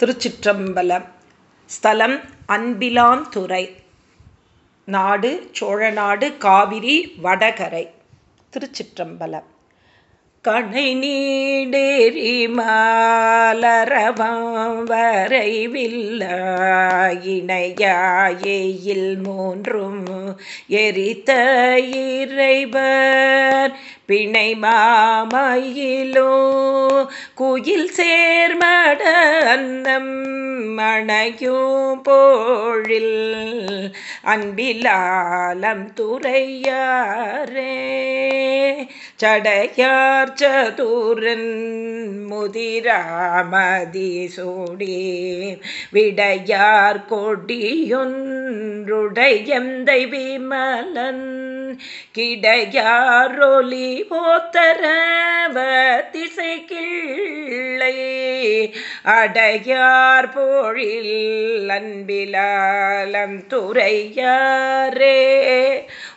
திருச்சிற்றம்பலம் ஸ்தலம் அன்பிலாந்துறை நாடு சோழநாடு காவிரி வடகரை. திருச்சிற்றம்பலம். கணை நீடேறி மாலரவம் வரைவில்லாயினையாயில் மூன்றும் எரித்த இறைவர். பிணை மாமையிலோ குயில் சேர்மட அன்னம் மணையும் போழில் அன்பிலாலம் துறையாரே. சடையார் சதுரன் முதிராமதி சூடி விடையார் கொடியொன்றுடையந்தை விமலன். கிடையாரொலி போத்தரவ திசை கிள்ளை அடையார் போழில் அன்பிலாலம் துறையாரே.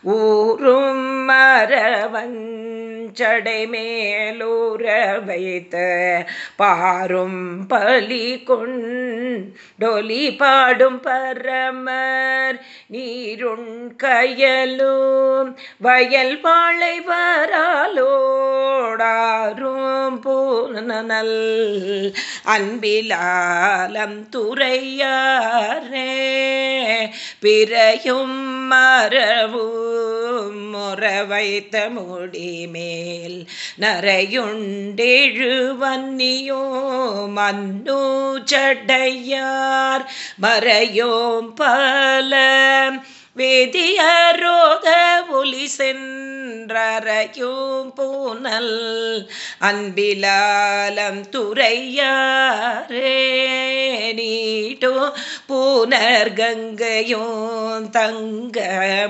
ஊரும் மரவன் செஞ்சடை மேலூர வைத்த பாரும் பலி கொண்டொலி பாடும் பரமர் நீருண் கயலும் வயல் வாழை வராலோடாரும் பூனல் அன்பிலாலம் துறையாரே பிறையும் மரவும் முற வைத்த முடிமே மேல் நரையுண்டெழுவன்னியோ மன்னூ சடையார் மறையோம் பல. வேதியரோத ஒலி சென்றறையும் பூனல் அன்பிலாலம் துறையாரே. நீட்டோ பூனர் கங்கையும் தங்க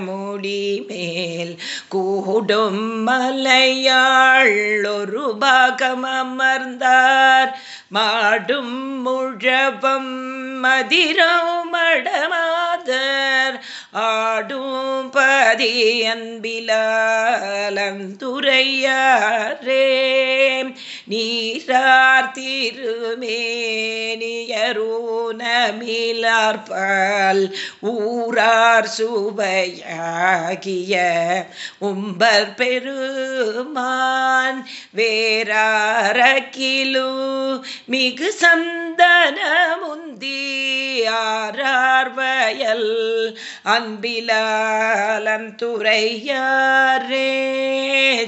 முடி மேல் கூடும் மலையாள் ஒரு பாகம் அமர்ந்தார். மாடும் முழபம் மதிரம் மடமாதர். ஆடும் பதி அன்பிலாலந்துரையாரே நீரார் திருமே திருமேனியரூனமிலார்பால் ஊரார் சுவையாகிய உம்பர் பெருமான் வேறாரக்கிலு மிகு சந்தன முந்தியாரார் வயல் அன்பிலாலம் துறையாரே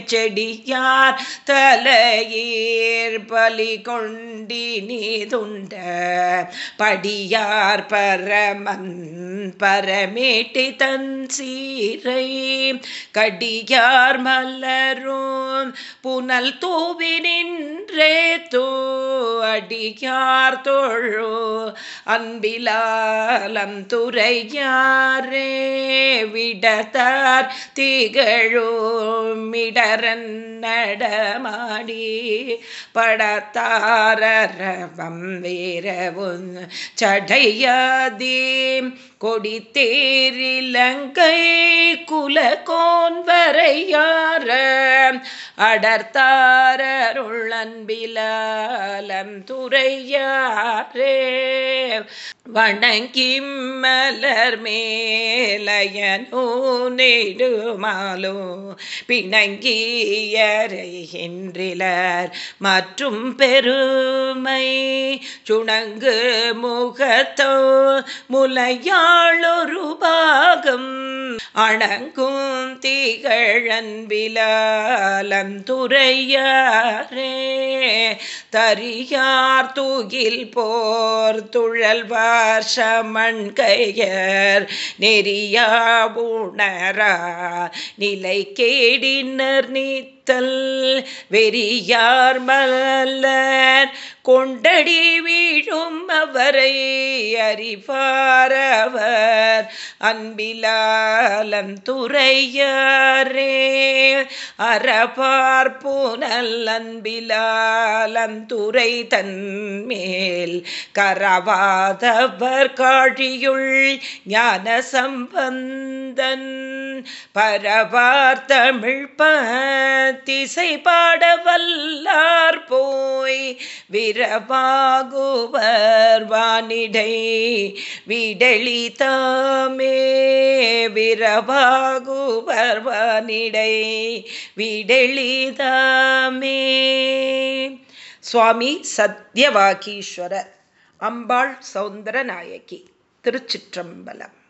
செடியார் தலையீர் பலி கொண்டி நீதுண்ட படியார் பரமன் பரமேட்டி தன் சீரை கடியார் மலரும் புனல் தூவி நின்றே தோ அடியார் தொழோ அன்பிலாலம் துறையாரே விடத்தார் திகழோ மிடரன் நடமாடி படத்தாரவம் வேரவும் சடையாதி. கொடி தேரிலங்கை குல துறையாரே. வணங்கிம் மலர் மேலயனோ நெடுமாலோ பிணங்கியறைகின்றிலர் மற்றும் பெருமை சுணங்கு முகத்தோ முலையாளொரு பாகம் அணங்கும் தரியார் தூகில் போர் துழல்வார் சமன் கையர் நெறியா உணரா நிலை கேடினர் நீத்தல் வெறியார் மலர் கொண்டடி வீழும் அவரை அறிவாரவர். அன்பிலாலம் துறையாரே அறபார் புனல் அன்பிலாலம் துறை தன்மேல் கரவாதவர் காழியுள் ஞான சம்பந்தன் பரவார் தமிழ் பத்திசை போய் விரவாகுவர் வானிடை விடளி தாமே விரவாகுவர் வானிடை விடளிதாமே. சுவாமி சத்யவாகீஸ்வரர் அம்பாள் சௌந்தரநாயகி திருச்சிற்றம்பலம்.